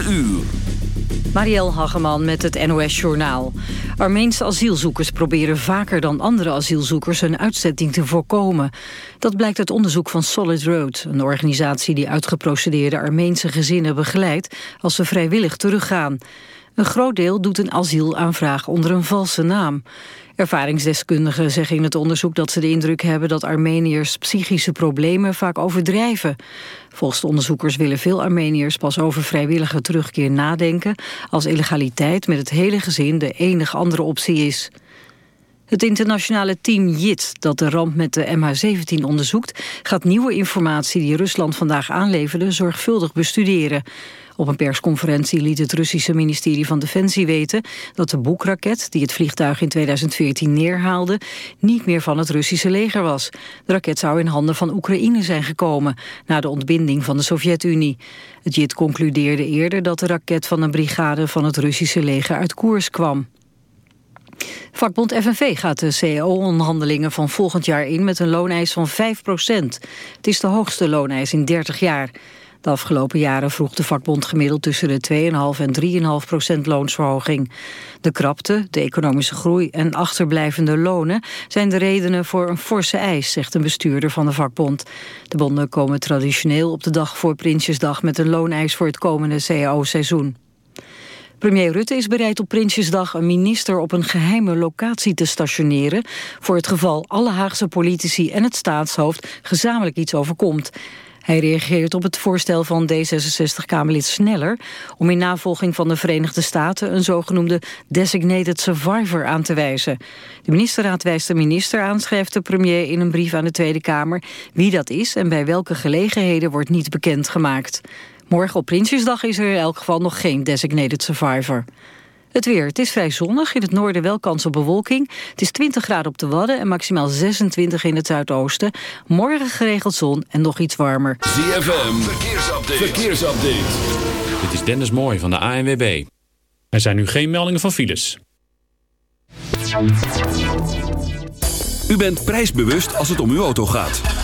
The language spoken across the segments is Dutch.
4 uur. Marielle Hageman met het NOS Journaal. Armeense asielzoekers proberen vaker dan andere asielzoekers... een uitzetting te voorkomen. Dat blijkt uit onderzoek van Solid Road... een organisatie die uitgeprocedeerde Armeense gezinnen begeleidt... als ze vrijwillig teruggaan. Een groot deel doet een asielaanvraag onder een valse naam. Ervaringsdeskundigen zeggen in het onderzoek dat ze de indruk hebben dat Armeniërs psychische problemen vaak overdrijven. Volgens de onderzoekers willen veel Armeniërs pas over vrijwillige terugkeer nadenken als illegaliteit met het hele gezin de enige andere optie is. Het internationale team JIT, dat de ramp met de MH17 onderzoekt... gaat nieuwe informatie die Rusland vandaag aanleverde zorgvuldig bestuderen. Op een persconferentie liet het Russische ministerie van Defensie weten... dat de boekraket, die het vliegtuig in 2014 neerhaalde... niet meer van het Russische leger was. De raket zou in handen van Oekraïne zijn gekomen... na de ontbinding van de Sovjet-Unie. Het JIT concludeerde eerder dat de raket van een brigade... van het Russische leger uit koers kwam. Vakbond FNV gaat de cao-onderhandelingen van volgend jaar in met een looneis van 5 procent. Het is de hoogste looneis in 30 jaar. De afgelopen jaren vroeg de vakbond gemiddeld tussen de 2,5 en 3,5 procent loonsverhoging. De krapte, de economische groei en achterblijvende lonen zijn de redenen voor een forse eis, zegt een bestuurder van de vakbond. De bonden komen traditioneel op de dag voor Prinsjesdag met een looneis voor het komende cao-seizoen. Premier Rutte is bereid op Prinsjesdag een minister op een geheime locatie te stationeren... voor het geval alle Haagse politici en het staatshoofd gezamenlijk iets overkomt. Hij reageert op het voorstel van D66-Kamerlid Sneller... om in navolging van de Verenigde Staten... een zogenoemde designated survivor aan te wijzen. De ministerraad wijst de minister aan, schrijft de premier in een brief aan de Tweede Kamer. Wie dat is en bij welke gelegenheden wordt niet bekendgemaakt. Morgen op Prinsjesdag is er in elk geval nog geen designated survivor. Het weer. Het is vrij zonnig. In het noorden wel kans op bewolking. Het is 20 graden op de Wadden en maximaal 26 in het zuidoosten. Morgen geregeld zon en nog iets warmer. ZFM. Verkeersupdate. Verkeersupdate. Dit is Dennis Mooi van de ANWB. Er zijn nu geen meldingen van files. U bent prijsbewust als het om uw auto gaat.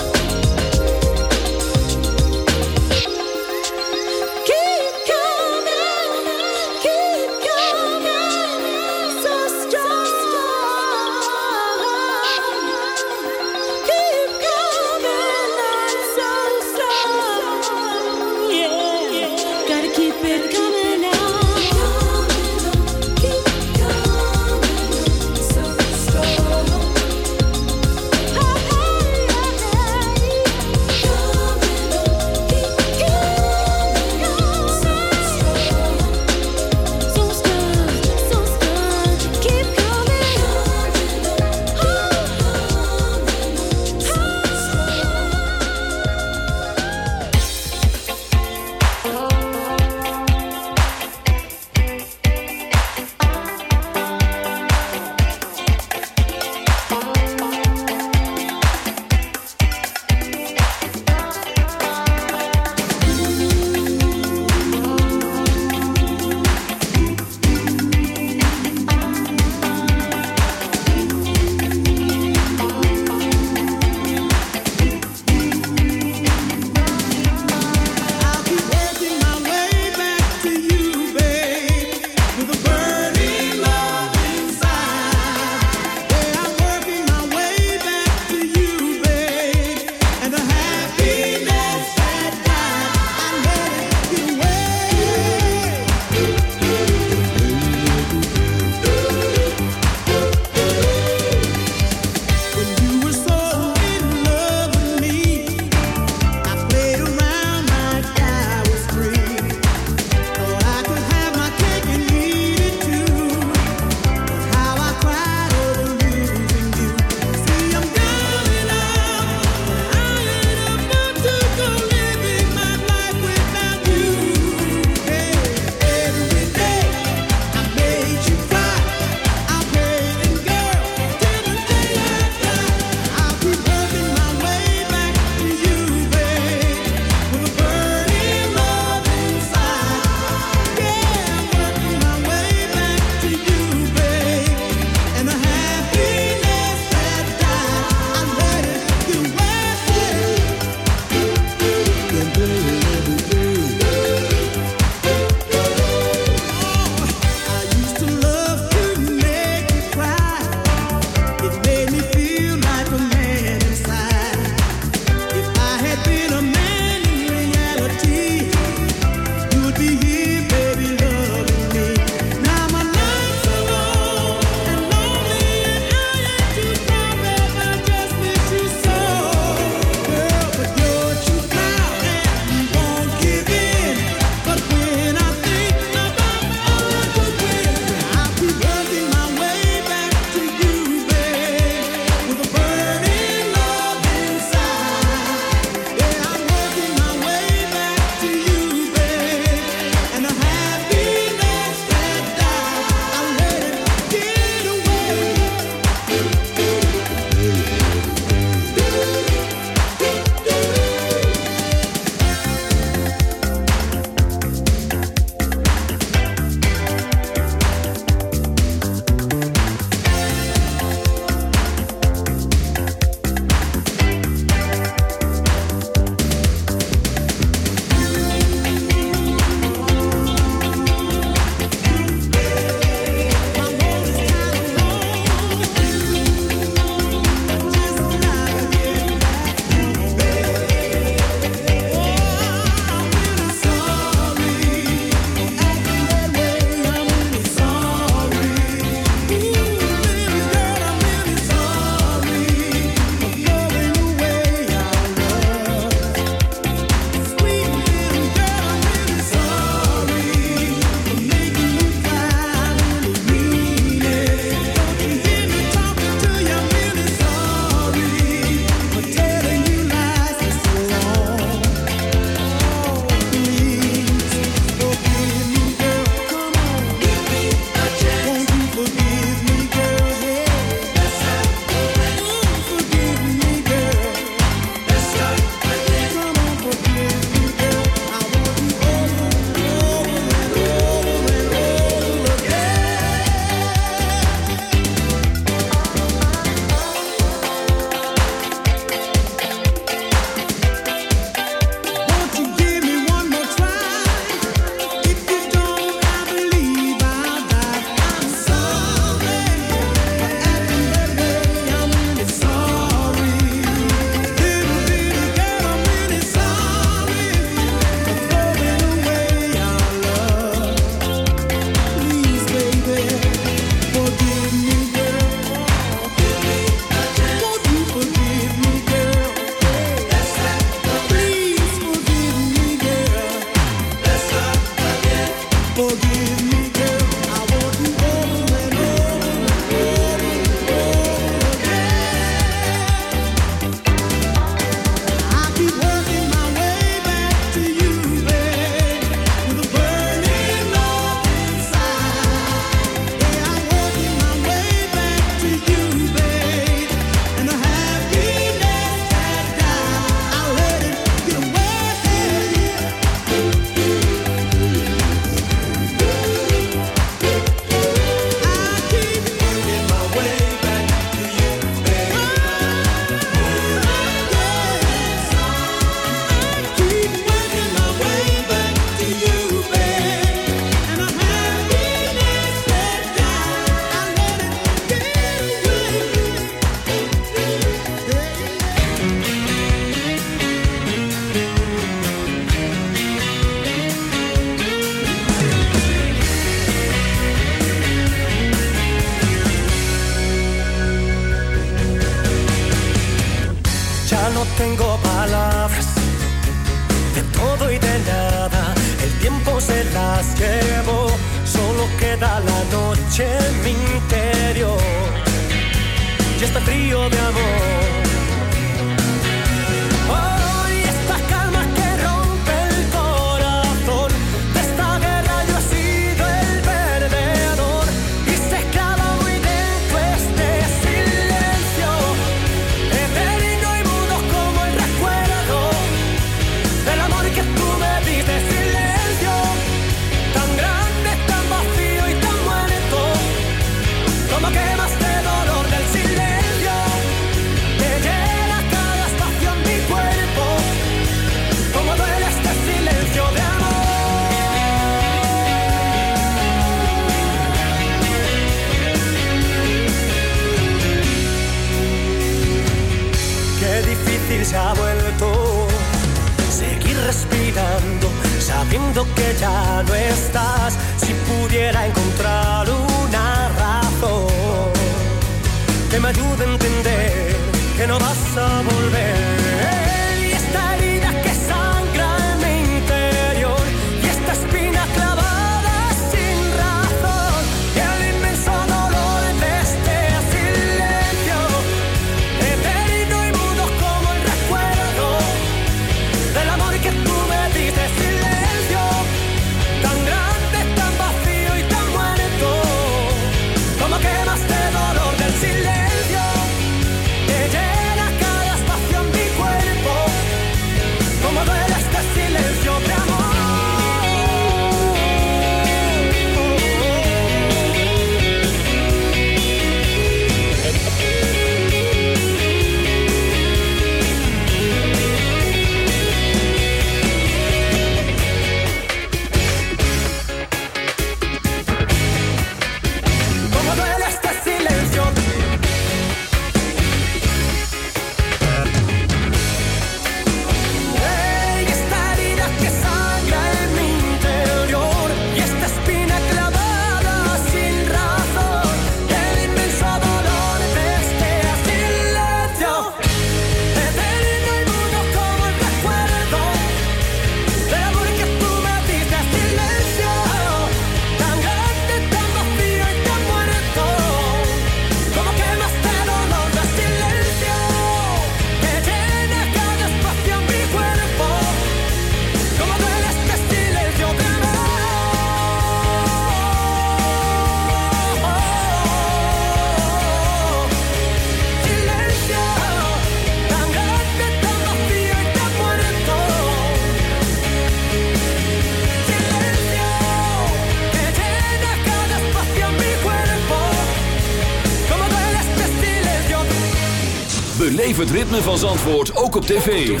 Beleef het ritme van Zandvoort ook op tv.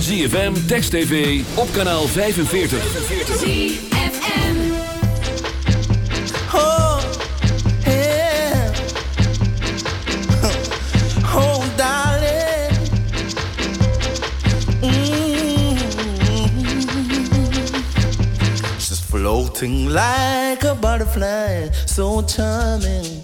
ZFM, Text TV, op kanaal 45. ZFM Oh, yeah Oh, darling mm -hmm. She's floating like a butterfly So charming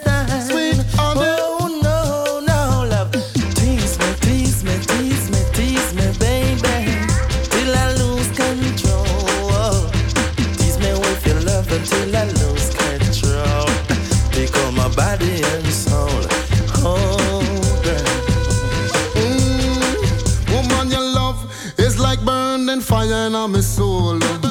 fire in my soul.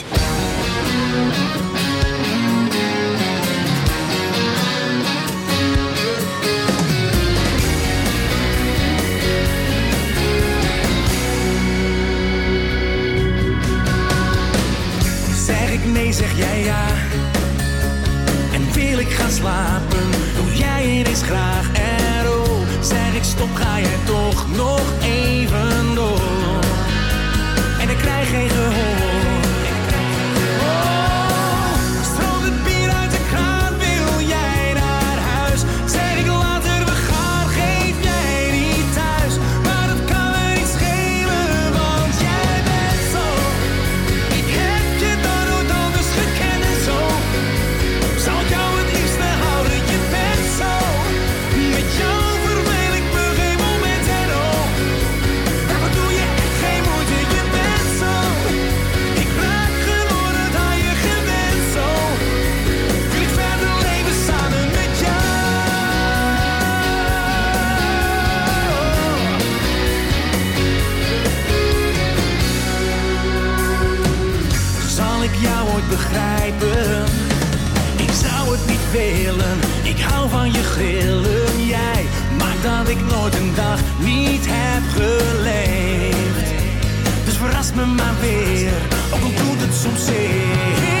ik nooit een dag niet heb geleefd. Dus verrast me maar weer, ook al doet het soms zeer.